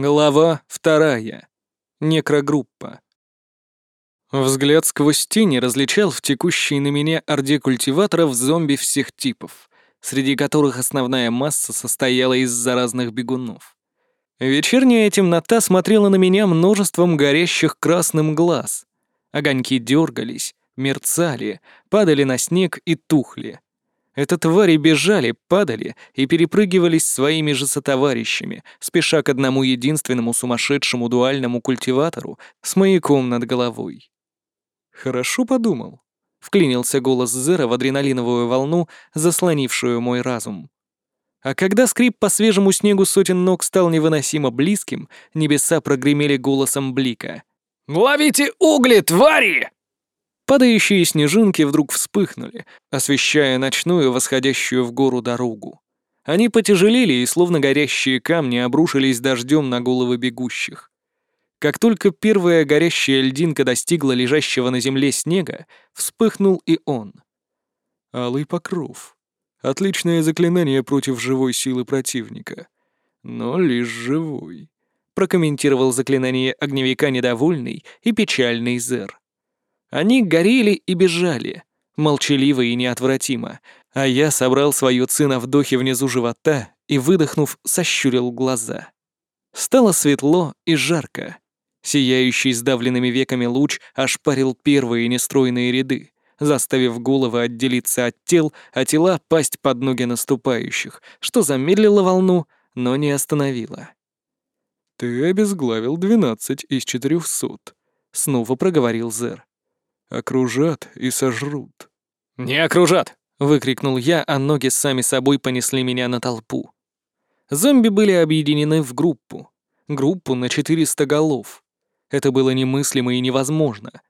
Глава вторая. Некрогруппа. Взгляд сквозь тени различал в текущей на меня орде культиваторов зомби всех типов, среди которых основная масса состояла из заразных бегунов. Вечерняя темнота смотрела на меня множеством горящих красным глаз. Огоньки дергались, мерцали, падали на снег и тухли. Это твари бежали, падали и перепрыгивались своими же сотоварищами, спеша к одному единственному сумасшедшему дуальному культиватору с маяком над головой. «Хорошо подумал», — вклинился голос Зера в адреналиновую волну, заслонившую мой разум. А когда скрип по свежему снегу сотен ног стал невыносимо близким, небеса прогремели голосом Блика. «Ловите угли, твари!» Падающие снежинки вдруг вспыхнули, освещая ночную восходящую в гору дорогу. Они потяжелели и, словно горящие камни, обрушились дождем на головы бегущих. Как только первая горящая льдинка достигла лежащего на земле снега, вспыхнул и он. Алый покров. Отличное заклинание против живой силы противника. Но лишь живой. Прокомментировал заклинание огневика недовольный и печальный Зер. Они горели и бежали, молчаливо и неотвратимо, а я собрал свою ци на вдохе внизу живота и, выдохнув, сощурил глаза. Стало светло и жарко. Сияющий сдавленными веками луч ошпарил первые нестройные ряды, заставив головы отделиться от тел, а тела пасть под ноги наступающих, что замедлило волну, но не остановило. «Ты обезглавил двенадцать из четырехсот», — снова проговорил Зер. Окружат и сожрут. «Не окружат!» — выкрикнул я, а ноги сами собой понесли меня на толпу. Зомби были объединены в группу. Группу на 400 голов. Это было немыслимо и невозможно.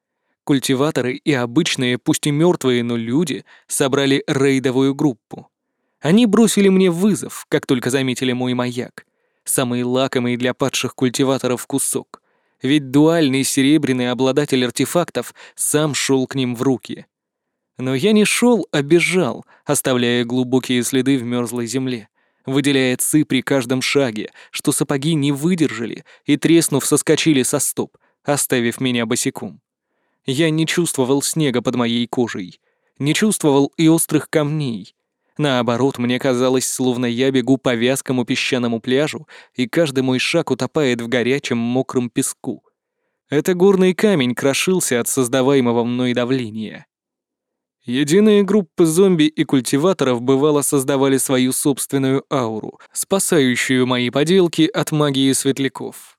Культиваторы и обычные, пусть и мертвые, но люди собрали рейдовую группу. Они бросили мне вызов, как только заметили мой маяк. Самый лакомый для падших культиваторов кусок — ведь дуальный серебряный обладатель артефактов сам шел к ним в руки. Но я не шел, а бежал, оставляя глубокие следы в мерзлой земле, выделяя ци при каждом шаге, что сапоги не выдержали и, треснув, соскочили со стоп, оставив меня босиком. Я не чувствовал снега под моей кожей, не чувствовал и острых камней, Наоборот, мне казалось, словно я бегу по вязкому песчаному пляжу, и каждый мой шаг утопает в горячем мокром песку. Это горный камень крошился от создаваемого мной давления. Единые группы зомби и культиваторов бывало создавали свою собственную ауру, спасающую мои поделки от магии светляков.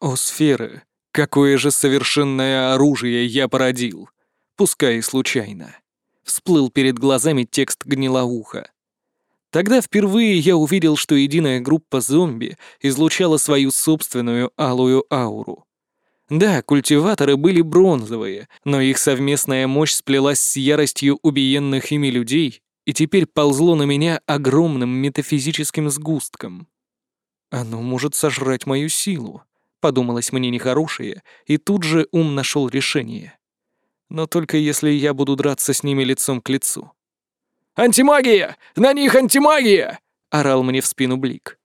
О, сферы! Какое же совершенное оружие я породил! Пускай и случайно всплыл перед глазами текст гнилоуха. Тогда впервые я увидел, что единая группа зомби излучала свою собственную алую ауру. Да, культиваторы были бронзовые, но их совместная мощь сплелась с яростью убиенных ими людей и теперь ползло на меня огромным метафизическим сгустком. «Оно может сожрать мою силу», — подумалось мне нехорошее, и тут же ум нашел решение но только если я буду драться с ними лицом к лицу. «Антимагия! На них антимагия!» — орал мне в спину Блик.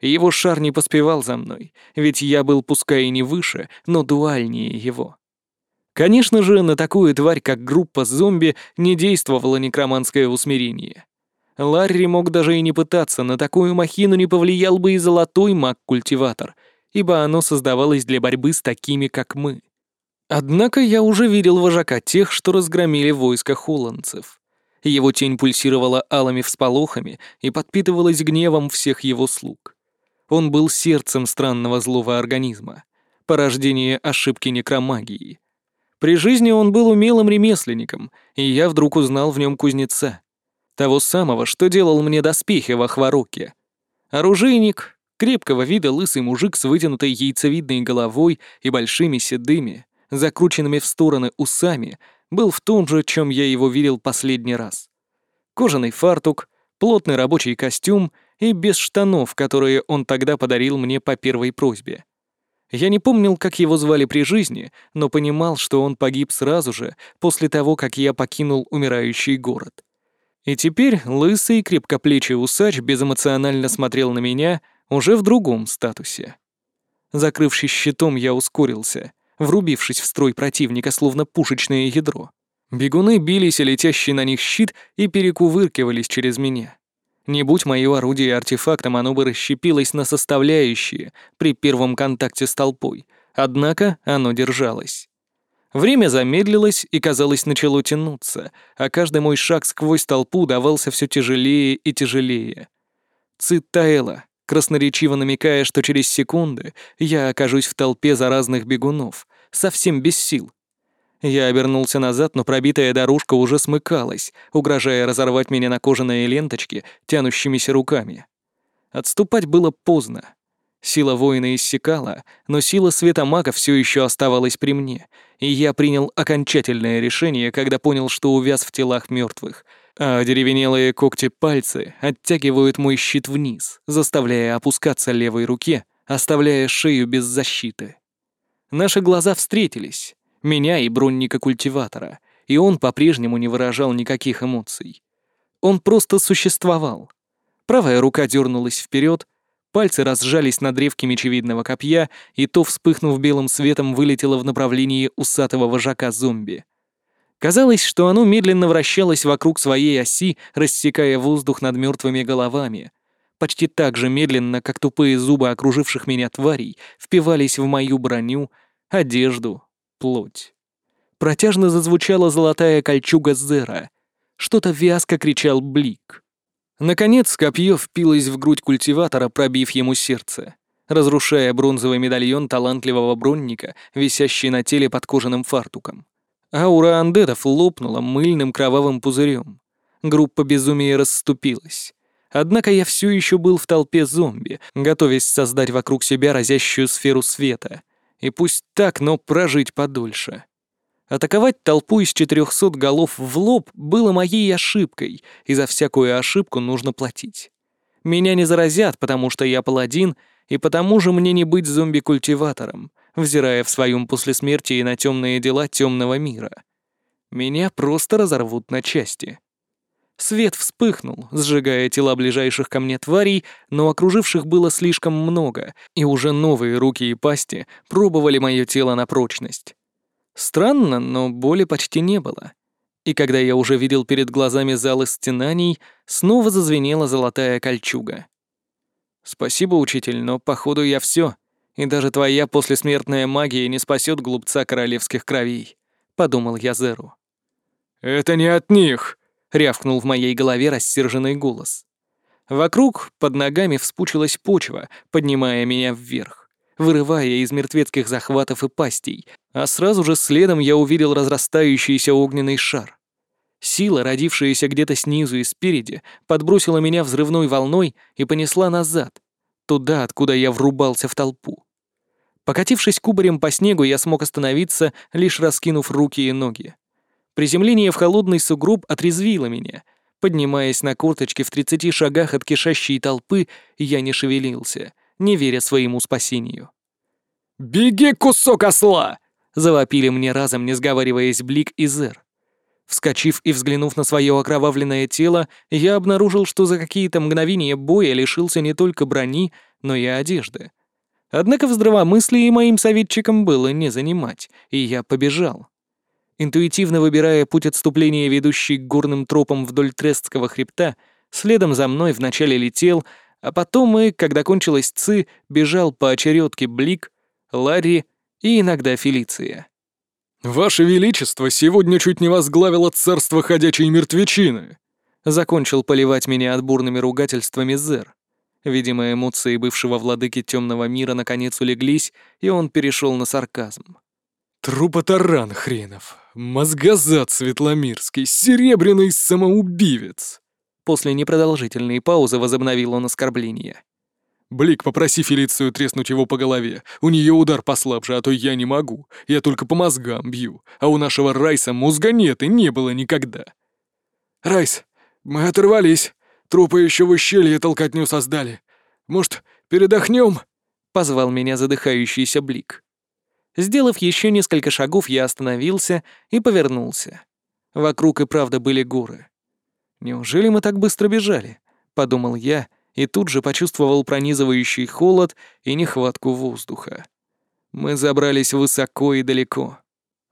Его шар не поспевал за мной, ведь я был пускай и не выше, но дуальнее его. Конечно же, на такую тварь, как группа зомби, не действовало некроманское усмирение. Ларри мог даже и не пытаться, на такую махину не повлиял бы и золотой маг-культиватор, ибо оно создавалось для борьбы с такими, как мы. Однако я уже видел вожака тех, что разгромили войско хуланцев. Его тень пульсировала алыми всполохами и подпитывалась гневом всех его слуг. Он был сердцем странного злого организма, порождение ошибки некромагии. При жизни он был умелым ремесленником, и я вдруг узнал в нем кузнеца. Того самого, что делал мне доспехи в Ахвароке. Оружейник, крепкого вида лысый мужик с вытянутой яйцевидной головой и большими седыми, закрученными в стороны усами, был в том же, чем я его видел последний раз. Кожаный фартук, плотный рабочий костюм и без штанов, которые он тогда подарил мне по первой просьбе. Я не помнил, как его звали при жизни, но понимал, что он погиб сразу же, после того, как я покинул умирающий город. И теперь лысый, крепкоплечий усач безэмоционально смотрел на меня уже в другом статусе. Закрывшись щитом, я ускорился, врубившись в строй противника, словно пушечное ядро. Бегуны бились, и летящий на них щит и перекувыркивались через меня. Не будь мое орудие артефактом, оно бы расщепилось на составляющие при первом контакте с толпой, однако оно держалось. Время замедлилось и, казалось, начало тянуться, а каждый мой шаг сквозь толпу давался все тяжелее и тяжелее. Цит таэла, красноречиво намекая, что через секунды я окажусь в толпе заразных бегунов, совсем без сил. Я обернулся назад, но пробитая дорожка уже смыкалась, угрожая разорвать меня на кожаные ленточки тянущимися руками. Отступать было поздно. Сила воина иссякала, но сила света мага все еще оставалась при мне, и я принял окончательное решение, когда понял, что увяз в телах мертвых, а деревенелые когти пальцы оттягивают мой щит вниз, заставляя опускаться левой руке, оставляя шею без защиты. Наши глаза встретились, меня и бронника-культиватора, и он по-прежнему не выражал никаких эмоций. Он просто существовал. Правая рука дернулась вперед, пальцы разжались на древке мечевидного копья, и то, вспыхнув белым светом, вылетело в направлении усатого вожака зомби. Казалось, что оно медленно вращалось вокруг своей оси, рассекая воздух над мертвыми головами. Почти так же медленно, как тупые зубы окруживших меня тварей впивались в мою броню, одежду, плоть. Протяжно зазвучала золотая кольчуга Зера. Что-то вязко кричал Блик. Наконец копье впилось в грудь культиватора, пробив ему сердце, разрушая бронзовый медальон талантливого бронника, висящий на теле под кожаным фартуком. Аура андетов лопнула мыльным кровавым пузырем. Группа безумия расступилась. Однако я все еще был в толпе зомби, готовясь создать вокруг себя разящую сферу света. И пусть так, но прожить подольше. Атаковать толпу из четырехсот голов в лоб было моей ошибкой, и за всякую ошибку нужно платить. Меня не заразят, потому что я паладин, и потому же мне не быть зомби-культиватором, взирая в своем послесмертии на темные дела темного мира. Меня просто разорвут на части. Свет вспыхнул, сжигая тела ближайших ко мне тварей, но окруживших было слишком много, и уже новые руки и пасти пробовали мое тело на прочность. Странно, но боли почти не было. И когда я уже видел перед глазами залы стенаний, снова зазвенела золотая кольчуга. «Спасибо, учитель, но, походу, я все, и даже твоя послесмертная магия не спасет глупца королевских кровей», — подумал я Зеру. «Это не от них!» — рявкнул в моей голове рассерженный голос. Вокруг, под ногами вспучилась почва, поднимая меня вверх, вырывая из мертвецких захватов и пастей, а сразу же следом я увидел разрастающийся огненный шар. Сила, родившаяся где-то снизу и спереди, подбросила меня взрывной волной и понесла назад, туда, откуда я врубался в толпу. Покатившись кубарем по снегу, я смог остановиться, лишь раскинув руки и ноги. Приземление в холодный сугроб отрезвило меня. Поднимаясь на корточки в тридцати шагах от кишащей толпы, я не шевелился, не веря своему спасению. «Беги, кусок осла!» — завопили мне разом, не сговариваясь Блик и Зер. Вскочив и взглянув на свое окровавленное тело, я обнаружил, что за какие-то мгновения боя лишился не только брони, но и одежды. Однако в здравомыслии моим советчикам было не занимать, и я побежал. Интуитивно выбирая путь отступления, ведущий к горным тропам вдоль Трестского хребта, следом за мной вначале летел, а потом и, когда кончилась ЦИ, бежал по очередке Блик, Ларри и иногда Фелиция. «Ваше Величество сегодня чуть не возглавило царство ходячей мертвечины!» Закончил поливать меня отборными ругательствами Зер. Видимо, эмоции бывшего владыки темного мира наконец улеглись, и он перешел на сарказм. «Трупотаран хренов! Мозгозад Светломирский! Серебряный самоубивец!» После непродолжительной паузы возобновил он оскорбление. «Блик, попроси Фелицию треснуть его по голове. У нее удар послабже, а то я не могу. Я только по мозгам бью. А у нашего Райса мозга нет и не было никогда». «Райс, мы оторвались. Трупы еще в ущелье толкотню создали. Может, передохнем?» — позвал меня задыхающийся Блик. Сделав еще несколько шагов, я остановился и повернулся. Вокруг и правда были горы. «Неужели мы так быстро бежали?» — подумал я, и тут же почувствовал пронизывающий холод и нехватку воздуха. Мы забрались высоко и далеко.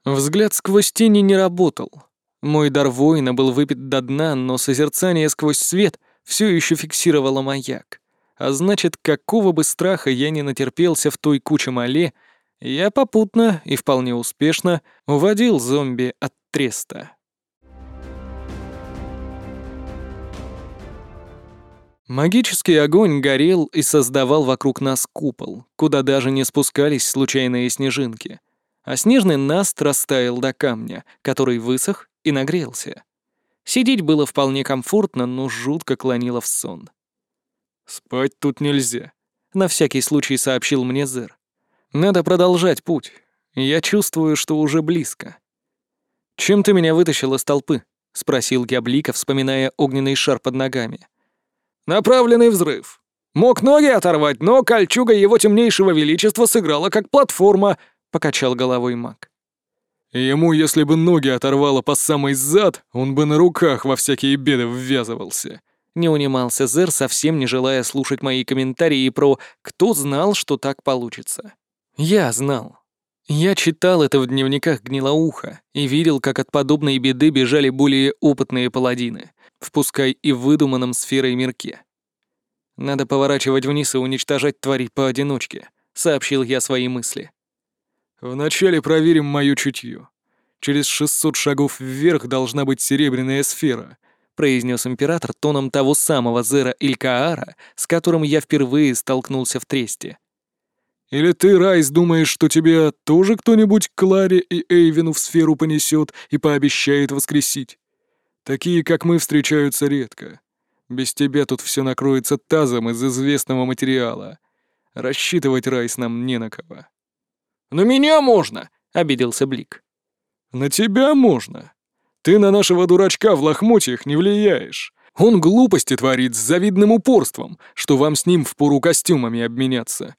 Взгляд сквозь тени не работал. Мой дар воина был выпит до дна, но созерцание сквозь свет все еще фиксировало маяк. А значит, какого бы страха я не натерпелся в той куче мале, я попутно и вполне успешно уводил зомби от треста. Магический огонь горел и создавал вокруг нас купол, куда даже не спускались случайные снежинки. А снежный наст растаял до камня, который высох и нагрелся. Сидеть было вполне комфортно, но жутко клонило в сон. «Спать тут нельзя», — на всякий случай сообщил мне Зер. «Надо продолжать путь. Я чувствую, что уже близко». «Чем ты меня вытащил из толпы?» — спросил я Блика, вспоминая огненный шар под ногами. Направленный взрыв. Мог ноги оторвать, но кольчуга его темнейшего величества сыграла как платформа, покачал головой маг. Ему, если бы ноги оторвало по самый зад, он бы на руках во всякие беды ввязывался. Не унимался Зер, совсем не желая слушать мои комментарии про «кто знал, что так получится». Я знал. Я читал это в дневниках Гнилоуха и видел, как от подобной беды бежали более опытные паладины впускай и в выдуманном сферой мирке. «Надо поворачивать вниз и уничтожать тварей поодиночке», — сообщил я свои мысли. «Вначале проверим мою чутье. Через 600 шагов вверх должна быть серебряная сфера», — произнес император тоном того самого Зера Илькаара, с которым я впервые столкнулся в Тресте. «Или ты, Райс, думаешь, что тебя тоже кто-нибудь Кларе и Эйвину в сферу понесет и пообещает воскресить? Такие, как мы, встречаются редко. Без тебя тут все накроется тазом из известного материала. Рассчитывать Райс нам не на кого». «На меня можно!» — обиделся Блик. «На тебя можно. Ты на нашего дурачка в лохмотьях не влияешь. Он глупости творит с завидным упорством, что вам с ним впору костюмами обменяться.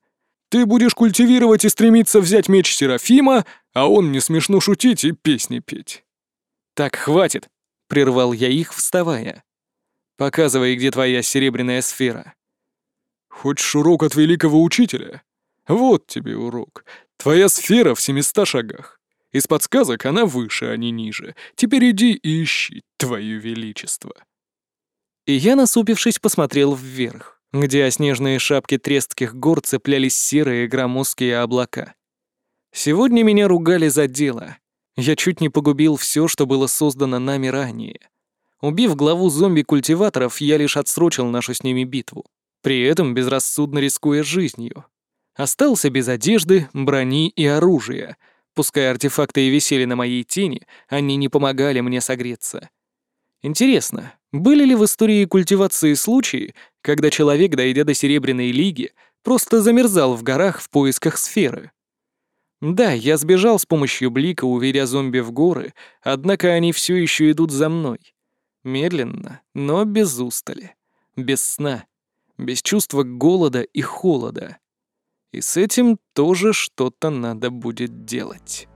Ты будешь культивировать и стремиться взять меч Серафима, а он не смешно шутить и песни петь». «Так, хватит!» Прервал я их, вставая. «Показывай, где твоя серебряная сфера». «Хочешь урок от великого учителя? Вот тебе урок. Твоя сфера в семиста шагах. Из подсказок она выше, а не ниже. Теперь иди и ищи, твое величество». И я, насупившись, посмотрел вверх, где о снежные шапки трестких гор цеплялись серые громоздкие облака. Сегодня меня ругали за дело, я чуть не погубил все, что было создано нами ранее. Убив главу зомби-культиваторов, я лишь отсрочил нашу с ними битву, при этом безрассудно рискуя жизнью. Остался без одежды, брони и оружия. Пускай артефакты и висели на моей тени, они не помогали мне согреться. Интересно, были ли в истории культивации случаи, когда человек, дойдя до Серебряной Лиги, просто замерзал в горах в поисках сферы? Да, я сбежал с помощью блика, уверя зомби в горы, однако они все еще идут за мной. Медленно, но без устали, без сна, без чувства голода и холода. И с этим тоже что-то надо будет делать.